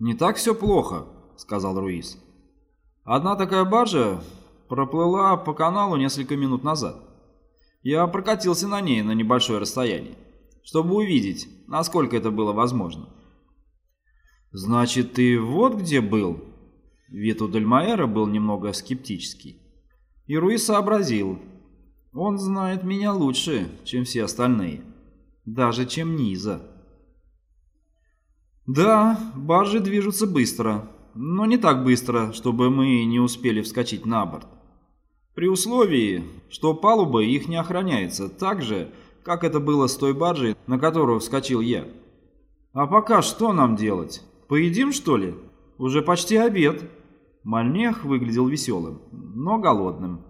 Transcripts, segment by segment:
«Не так все плохо», — сказал Руис. «Одна такая баржа проплыла по каналу несколько минут назад. Я прокатился на ней на небольшое расстояние, чтобы увидеть, насколько это было возможно». «Значит, ты вот где был?» Вид у Дальмаэра был немного скептический. И Руис сообразил. Он знает меня лучше, чем все остальные. Даже чем Низа. Да, баржи движутся быстро, но не так быстро, чтобы мы не успели вскочить на борт. При условии, что палуба их не охраняется так же, как это было с той баржей, на которую вскочил я. А пока что нам делать? Поедим, что ли? Уже почти обед. Мальнех выглядел веселым, но голодным.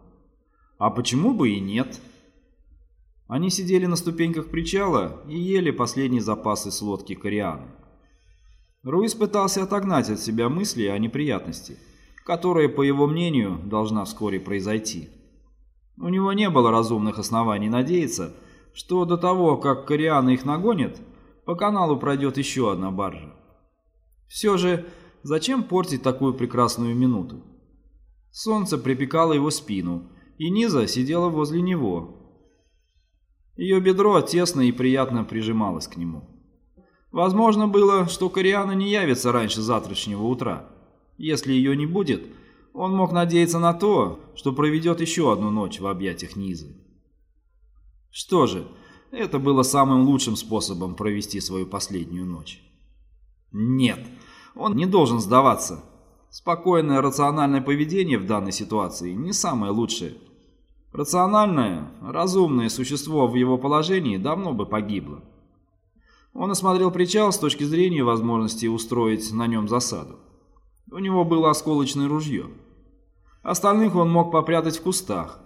А почему бы и нет? Они сидели на ступеньках причала и ели последние запасы с лодки Корианы. Руис пытался отогнать от себя мысли о неприятности, которая, по его мнению, должна вскоре произойти. У него не было разумных оснований надеяться, что до того, как Кориана их нагонит, по каналу пройдет еще одна баржа. Все же Зачем портить такую прекрасную минуту? Солнце припекало его спину, и Низа сидела возле него. Ее бедро тесно и приятно прижималось к нему. Возможно было, что Кориана не явится раньше завтрашнего утра. Если ее не будет, он мог надеяться на то, что проведет еще одну ночь в объятиях Низы. Что же, это было самым лучшим способом провести свою последнюю ночь. Нет, он не должен сдаваться. Спокойное рациональное поведение в данной ситуации не самое лучшее. Рациональное, разумное существо в его положении давно бы погибло. Он осмотрел причал с точки зрения возможности устроить на нем засаду. У него было осколочное ружье. Остальных он мог попрятать в кустах.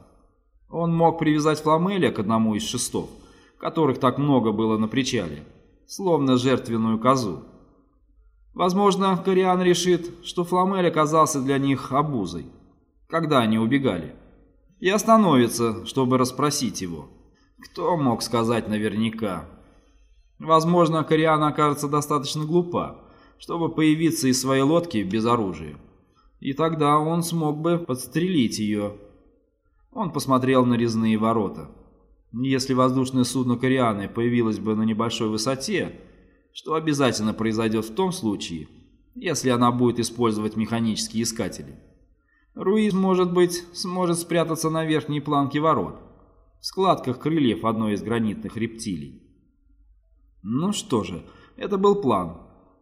Он мог привязать фламеля к одному из шестов, которых так много было на причале, словно жертвенную козу. Возможно, Кориан решит, что Фламель оказался для них обузой, когда они убегали, и остановится, чтобы расспросить его. Кто мог сказать наверняка? Возможно, Кориан окажется достаточно глупа, чтобы появиться из своей лодки без оружия. И тогда он смог бы подстрелить ее. Он посмотрел на резные ворота. Если воздушное судно Корианы появилось бы на небольшой высоте, что обязательно произойдет в том случае, если она будет использовать механические искатели. Руиз, может быть, сможет спрятаться на верхней планке ворот, в складках крыльев одной из гранитных рептилий. Ну что же, это был план,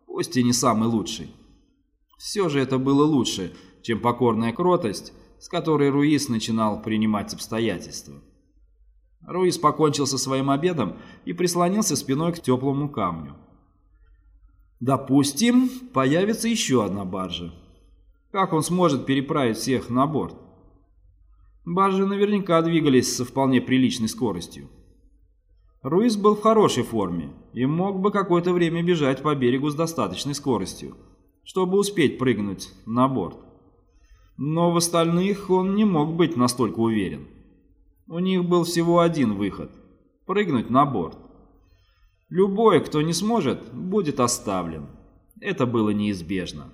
пусть и не самый лучший. Все же это было лучше, чем покорная кротость, с которой Руиз начинал принимать обстоятельства. Руиз покончил со своим обедом и прислонился спиной к теплому камню. Допустим, появится еще одна баржа. Как он сможет переправить всех на борт? Баржи наверняка двигались со вполне приличной скоростью. Руис был в хорошей форме и мог бы какое-то время бежать по берегу с достаточной скоростью, чтобы успеть прыгнуть на борт. Но в остальных он не мог быть настолько уверен. У них был всего один выход – прыгнуть на борт. Любой, кто не сможет, будет оставлен. Это было неизбежно.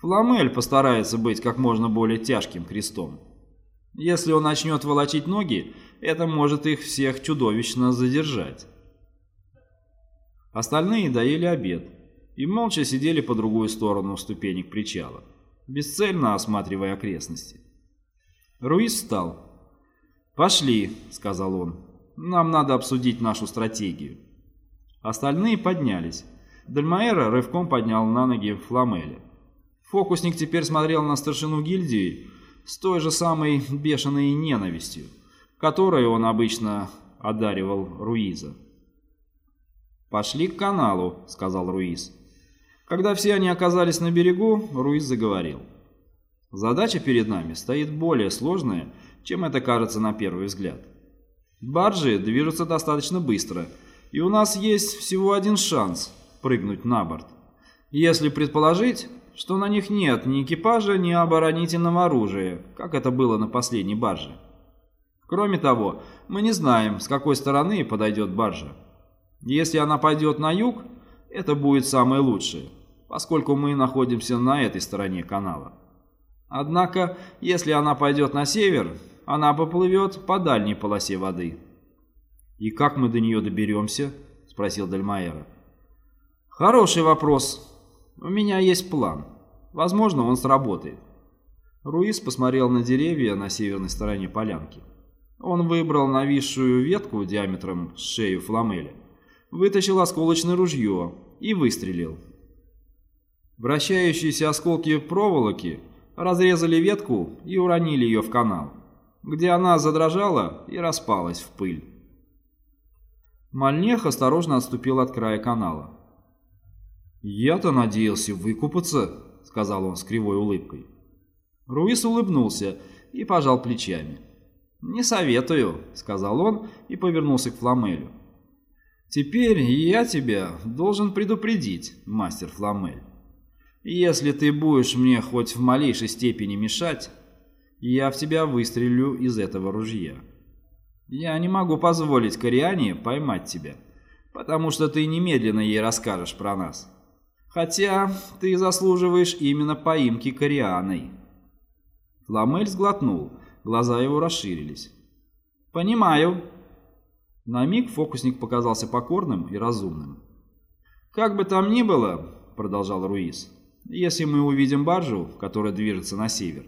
Фламель постарается быть как можно более тяжким крестом. Если он начнет волочить ноги, это может их всех чудовищно задержать. Остальные доели обед и молча сидели по другую сторону ступенек причала, бесцельно осматривая окрестности. Руис встал. «Пошли», — сказал он, — «нам надо обсудить нашу стратегию». Остальные поднялись. Дальмаэра рывком поднял на ноги Фламеля. Фокусник теперь смотрел на старшину гильдии с той же самой бешеной ненавистью, которой он обычно одаривал Руиза. «Пошли к каналу», — сказал Руиз. Когда все они оказались на берегу, Руиз заговорил. «Задача перед нами стоит более сложная, чем это кажется на первый взгляд. Баржи движутся достаточно быстро — и у нас есть всего один шанс прыгнуть на борт. Если предположить, что на них нет ни экипажа, ни оборонительного оружия, как это было на последней барже. Кроме того, мы не знаем, с какой стороны подойдет баржа. Если она пойдет на юг, это будет самое лучшее. поскольку мы находимся на этой стороне канала. Однако, если она пойдет на север, она поплывет по дальней полосе воды. «И как мы до нее доберемся?» – спросил Дальмаэра. «Хороший вопрос. У меня есть план. Возможно, он сработает». Руис посмотрел на деревья на северной стороне полянки. Он выбрал нависшую ветку диаметром с шею фламеля, вытащил осколочное ружье и выстрелил. Вращающиеся осколки проволоки разрезали ветку и уронили ее в канал, где она задрожала и распалась в пыль. Мальнех осторожно отступил от края канала. «Я-то надеялся выкупаться», — сказал он с кривой улыбкой. Руис улыбнулся и пожал плечами. «Не советую», — сказал он и повернулся к Фламелю. «Теперь я тебя должен предупредить, мастер Фламель. Если ты будешь мне хоть в малейшей степени мешать, я в тебя выстрелю из этого ружья. Я не могу позволить Кориане поймать тебя, потому что ты немедленно ей расскажешь про нас. Хотя ты заслуживаешь именно поимки Корианой». Фламель сглотнул, глаза его расширились. «Понимаю». На миг фокусник показался покорным и разумным. «Как бы там ни было», — продолжал Руис, если мы увидим баржу, которая движется на север,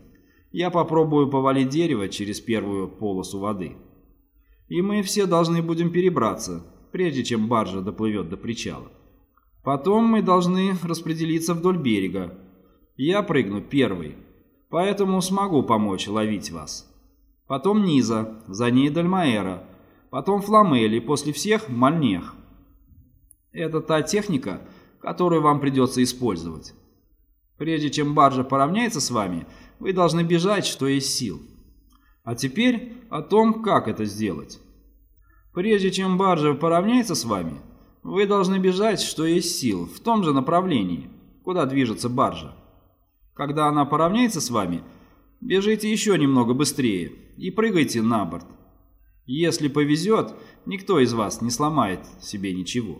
я попробую повалить дерево через первую полосу воды. И мы все должны будем перебраться, прежде чем баржа доплывет до причала. Потом мы должны распределиться вдоль берега. Я прыгну первый, поэтому смогу помочь ловить вас. Потом Низа, за ней Дальмаэра, потом Фламель и после всех Мальнех. Это та техника, которую вам придется использовать. Прежде чем баржа поравняется с вами, вы должны бежать, что есть сил. А теперь о том, как это сделать. Прежде чем баржа поравняется с вами, вы должны бежать, что есть сил, в том же направлении, куда движется баржа. Когда она поравняется с вами, бежите еще немного быстрее и прыгайте на борт. Если повезет, никто из вас не сломает себе ничего.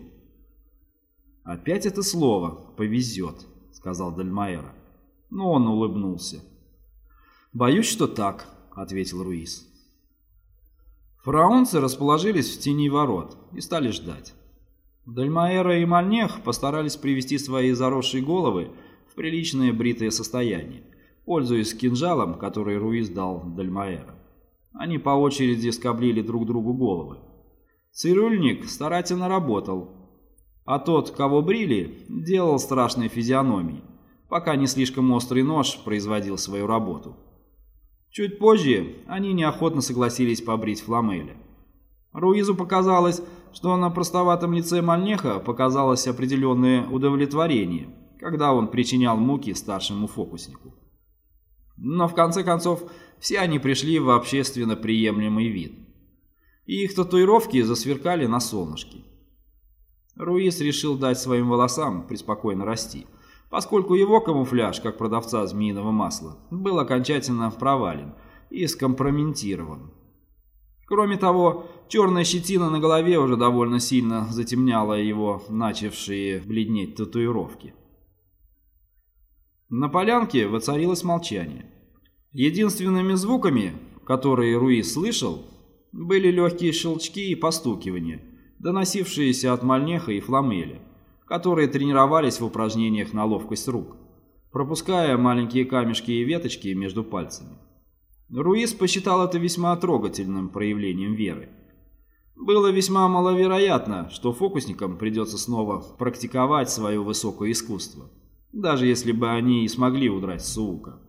Опять это слово «повезет» сказал Дальмаэра. Но он улыбнулся. «Боюсь, что так», — ответил Руис. Фараонцы расположились в тени ворот и стали ждать. Дальмаэра и Мальнех постарались привести свои заросшие головы в приличное бритое состояние, пользуясь кинжалом, который Руис дал Дальмаэра. Они по очереди скоблили друг другу головы. Цирюльник старательно работал, а тот, кого брили, делал страшные физиономии, пока не слишком острый нож производил свою работу. Чуть позже они неохотно согласились побрить Фламеля. Руизу показалось, что на простоватом лице Мальнеха показалось определенное удовлетворение, когда он причинял муки старшему фокуснику. Но в конце концов все они пришли в общественно приемлемый вид. И их татуировки засверкали на солнышке. Руис решил дать своим волосам преспокойно расти, поскольку его камуфляж, как продавца змеиного масла, был окончательно провален и скомпрометирован. Кроме того, черная щетина на голове уже довольно сильно затемняла его начавшие бледнеть татуировки. На полянке воцарилось молчание. Единственными звуками, которые Руис слышал, были легкие щелчки и постукивания, доносившиеся от Мальнеха и Фламеля, которые тренировались в упражнениях на ловкость рук, пропуская маленькие камешки и веточки между пальцами. Руис посчитал это весьма трогательным проявлением веры. Было весьма маловероятно, что фокусникам придется снова практиковать свое высокое искусство, даже если бы они и смогли удрать Суука.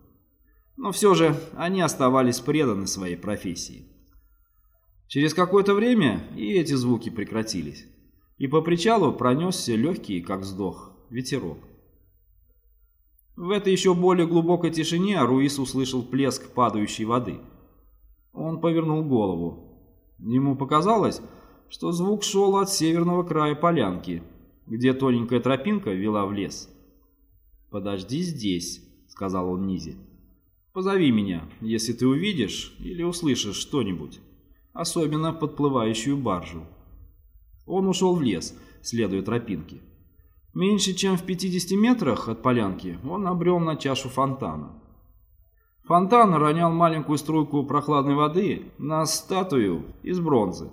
Но все же они оставались преданы своей профессии. Через какое-то время и эти звуки прекратились, и по причалу пронесся легкий, как вздох, ветерок. В этой еще более глубокой тишине Руис услышал плеск падающей воды. Он повернул голову. Ему показалось, что звук шел от северного края полянки, где тоненькая тропинка вела в лес. «Подожди здесь», — сказал он Низе. «Позови меня, если ты увидишь или услышишь что-нибудь» особенно подплывающую баржу. Он ушел в лес, следуя тропинке. Меньше чем в 50 метрах от полянки он обрел на чашу фонтана. Фонтан ронял маленькую струйку прохладной воды на статую из бронзы,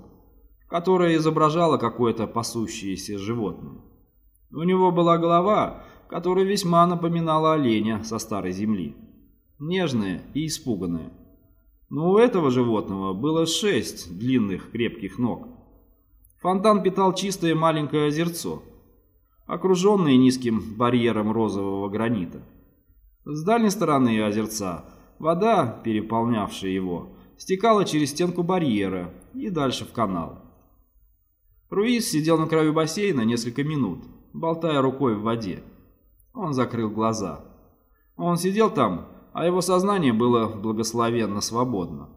которая изображала какое-то пасущееся животное. У него была голова, которая весьма напоминала оленя со старой земли, нежная и испуганная. Но у этого животного было шесть длинных крепких ног. Фонтан питал чистое маленькое озерцо – окруженные низким барьером розового гранита. С дальней стороны озерца вода, переполнявшая его, стекала через стенку барьера и дальше в канал. Руис сидел на краю бассейна несколько минут, болтая рукой в воде. Он закрыл глаза. Он сидел там, а его сознание было благословенно свободно.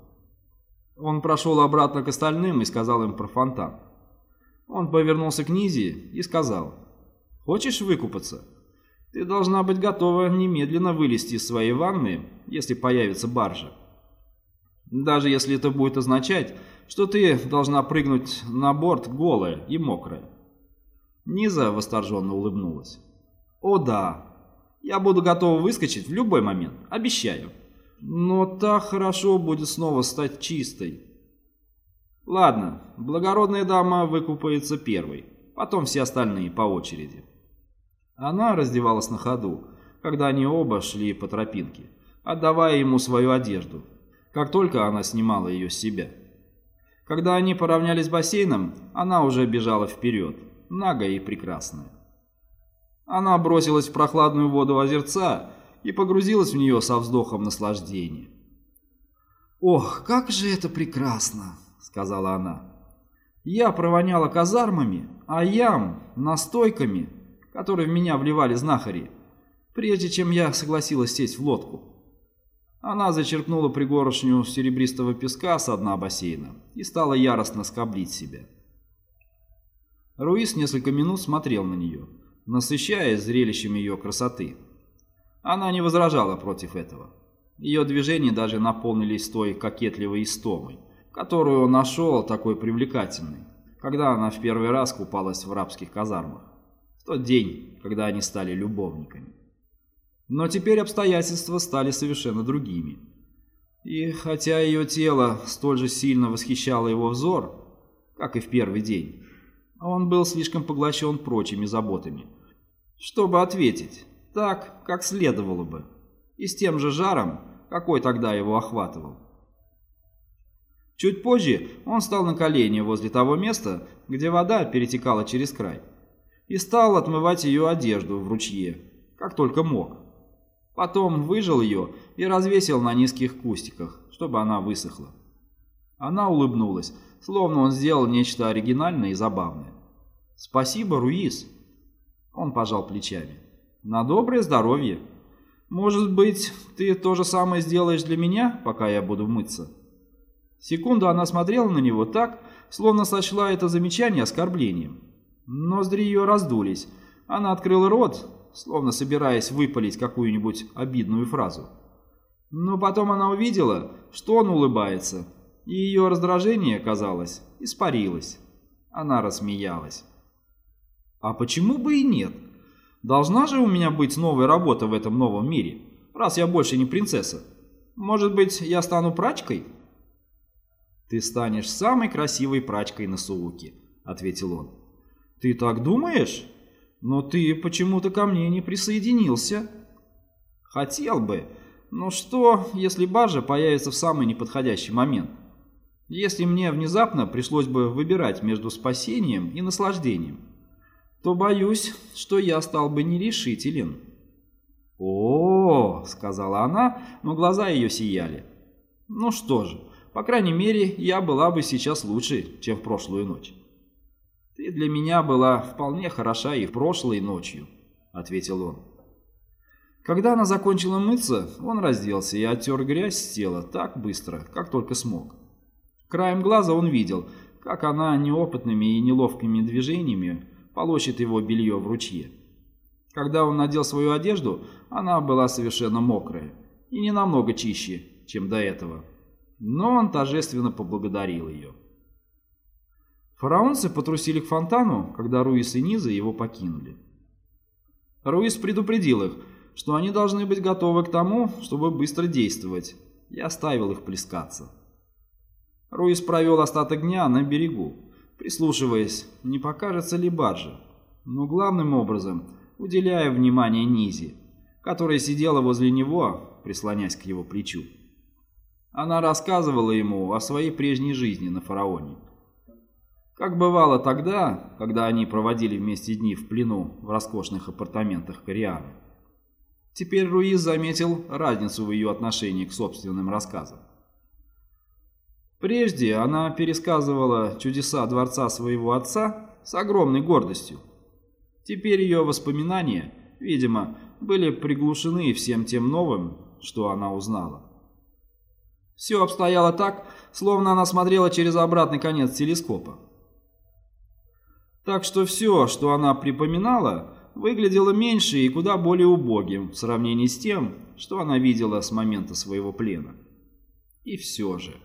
Он прошел обратно к остальным и сказал им про фонтан. Он повернулся к Низе и сказал – Хочешь выкупаться? Ты должна быть готова немедленно вылезти из своей ванны, если появится баржа. Даже если это будет означать, что ты должна прыгнуть на борт голая и мокрая. Низа восторженно улыбнулась. «О да, я буду готова выскочить в любой момент, обещаю. Но так хорошо будет снова стать чистой». «Ладно, благородная дама выкупается первой, потом все остальные по очереди». Она раздевалась на ходу, когда они оба шли по тропинке, отдавая ему свою одежду, как только она снимала ее с себя. Когда они поравнялись с бассейном, она уже бежала вперед, нагая и прекрасная. Она бросилась в прохладную воду озерца и погрузилась в нее со вздохом наслаждения. «Ох, как же это прекрасно!» — сказала она. «Я провоняла казармами, а ям — настойками, который в меня вливали знахари, прежде чем я согласилась сесть в лодку. Она зачерпнула пригорошню серебристого песка с дна бассейна и стала яростно скоблить себя. Руис несколько минут смотрел на нее, насыщаясь зрелищем ее красоты. Она не возражала против этого. Ее движения даже наполнились той кокетливой истомой, которую он нашел такой привлекательной, когда она в первый раз купалась в рабских казармах в тот день, когда они стали любовниками. Но теперь обстоятельства стали совершенно другими. И хотя ее тело столь же сильно восхищало его взор, как и в первый день, он был слишком поглощен прочими заботами, чтобы ответить так, как следовало бы, и с тем же жаром, какой тогда его охватывал. Чуть позже он стал на колени возле того места, где вода перетекала через край и стал отмывать ее одежду в ручье, как только мог. Потом выжил ее и развесил на низких кустиках, чтобы она высохла. Она улыбнулась, словно он сделал нечто оригинальное и забавное. «Спасибо, Руис!» Он пожал плечами. «На доброе здоровье! Может быть, ты то же самое сделаешь для меня, пока я буду мыться?» Секунду она смотрела на него так, словно сочла это замечание оскорблением. Ноздри ее раздулись. Она открыла рот, словно собираясь выпалить какую-нибудь обидную фразу. Но потом она увидела, что он улыбается, и ее раздражение, казалось, испарилось. Она рассмеялась. «А почему бы и нет? Должна же у меня быть новая работа в этом новом мире, раз я больше не принцесса. Может быть, я стану прачкой?» «Ты станешь самой красивой прачкой на Сууке», — ответил он. «Ты так думаешь? Но ты почему-то ко мне не присоединился». «Хотел бы. Но что, если баржа появится в самый неподходящий момент? Если мне внезапно пришлось бы выбирать между спасением и наслаждением, то боюсь, что я стал бы нерешителен». «О, -о, -о сказала она, но глаза ее сияли. «Ну что же, по крайней мере, я была бы сейчас лучше, чем в прошлую ночь». «Ты для меня была вполне хороша и в прошлой ночью», — ответил он. Когда она закончила мыться, он разделся и оттер грязь с тела так быстро, как только смог. Краем глаза он видел, как она неопытными и неловкими движениями полощет его белье в ручье. Когда он надел свою одежду, она была совершенно мокрая и не намного чище, чем до этого. Но он торжественно поблагодарил ее. Фараонцы потрусили к фонтану, когда Руис и Низа его покинули. Руис предупредил их, что они должны быть готовы к тому, чтобы быстро действовать, и оставил их плескаться. Руис провел остаток дня на берегу, прислушиваясь, не покажется ли баржа, но главным образом уделяя внимание Низе, которая сидела возле него, прислонясь к его плечу. Она рассказывала ему о своей прежней жизни на фараоне. Как бывало тогда, когда они проводили вместе дни в плену в роскошных апартаментах Корианы. Теперь Руиз заметил разницу в ее отношении к собственным рассказам. Прежде она пересказывала чудеса дворца своего отца с огромной гордостью. Теперь ее воспоминания, видимо, были приглушены всем тем новым, что она узнала. Все обстояло так, словно она смотрела через обратный конец телескопа. Так что все, что она припоминала, выглядело меньше и куда более убогим в сравнении с тем, что она видела с момента своего плена. И все же.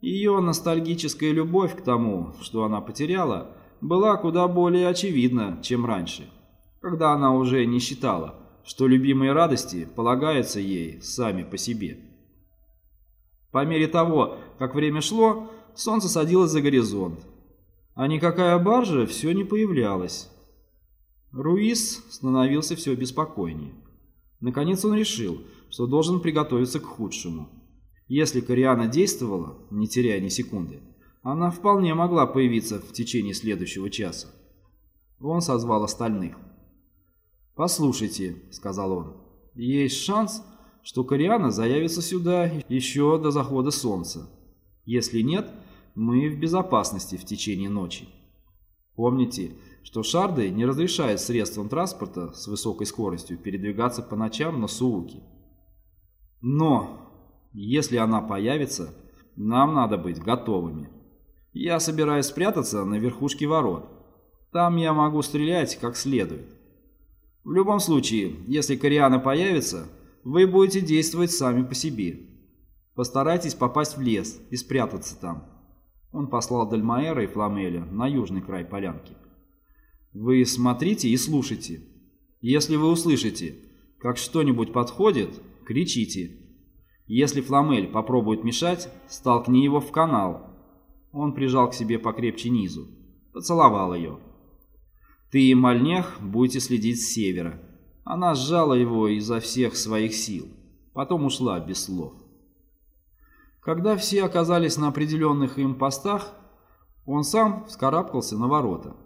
Ее ностальгическая любовь к тому, что она потеряла, была куда более очевидна, чем раньше, когда она уже не считала, что любимые радости полагаются ей сами по себе. По мере того, как время шло, солнце садилось за горизонт, а никакая баржа все не появлялась. Руис становился все беспокойнее. Наконец он решил, что должен приготовиться к худшему. Если Кориана действовала, не теряя ни секунды, она вполне могла появиться в течение следующего часа. Он созвал остальных. «Послушайте», — сказал он, — «есть шанс, что Кориана заявится сюда еще до захода солнца. Если нет, мы в безопасности в течение ночи. Помните, что шарды не разрешают средствам транспорта с высокой скоростью передвигаться по ночам на Сууке. Но, если она появится, нам надо быть готовыми. Я собираюсь спрятаться на верхушке ворот. Там я могу стрелять как следует. В любом случае, если Кориана появится, вы будете действовать сами по себе. Постарайтесь попасть в лес и спрятаться там. Он послал Дальмаэра и Фламеля на южный край полянки. Вы смотрите и слушайте. Если вы услышите, как что-нибудь подходит, кричите. Если Фламель попробует мешать, столкни его в канал. Он прижал к себе покрепче низу, поцеловал ее. Ты и Мальнех будете следить с севера. Она сжала его изо всех своих сил, потом ушла без слов. Когда все оказались на определенных им постах, он сам вскарабкался на ворота.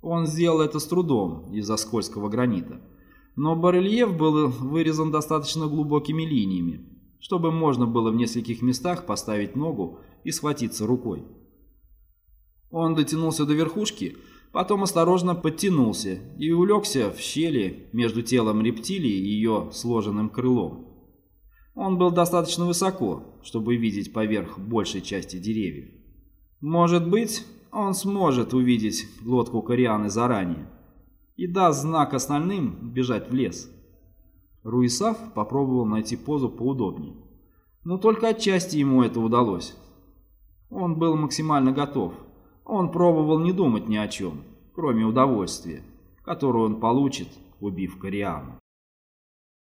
Он сделал это с трудом из-за скользкого гранита, но барельеф был вырезан достаточно глубокими линиями, чтобы можно было в нескольких местах поставить ногу и схватиться рукой. Он дотянулся до верхушки, потом осторожно подтянулся и улегся в щели между телом рептилии и ее сложенным крылом. Он был достаточно высоко, чтобы видеть поверх большей части деревьев. Может быть, он сможет увидеть лодку Корианы заранее и даст знак остальным бежать в лес. Руисав попробовал найти позу поудобнее, но только отчасти ему это удалось. Он был максимально готов. Он пробовал не думать ни о чем, кроме удовольствия, которое он получит, убив Кориану.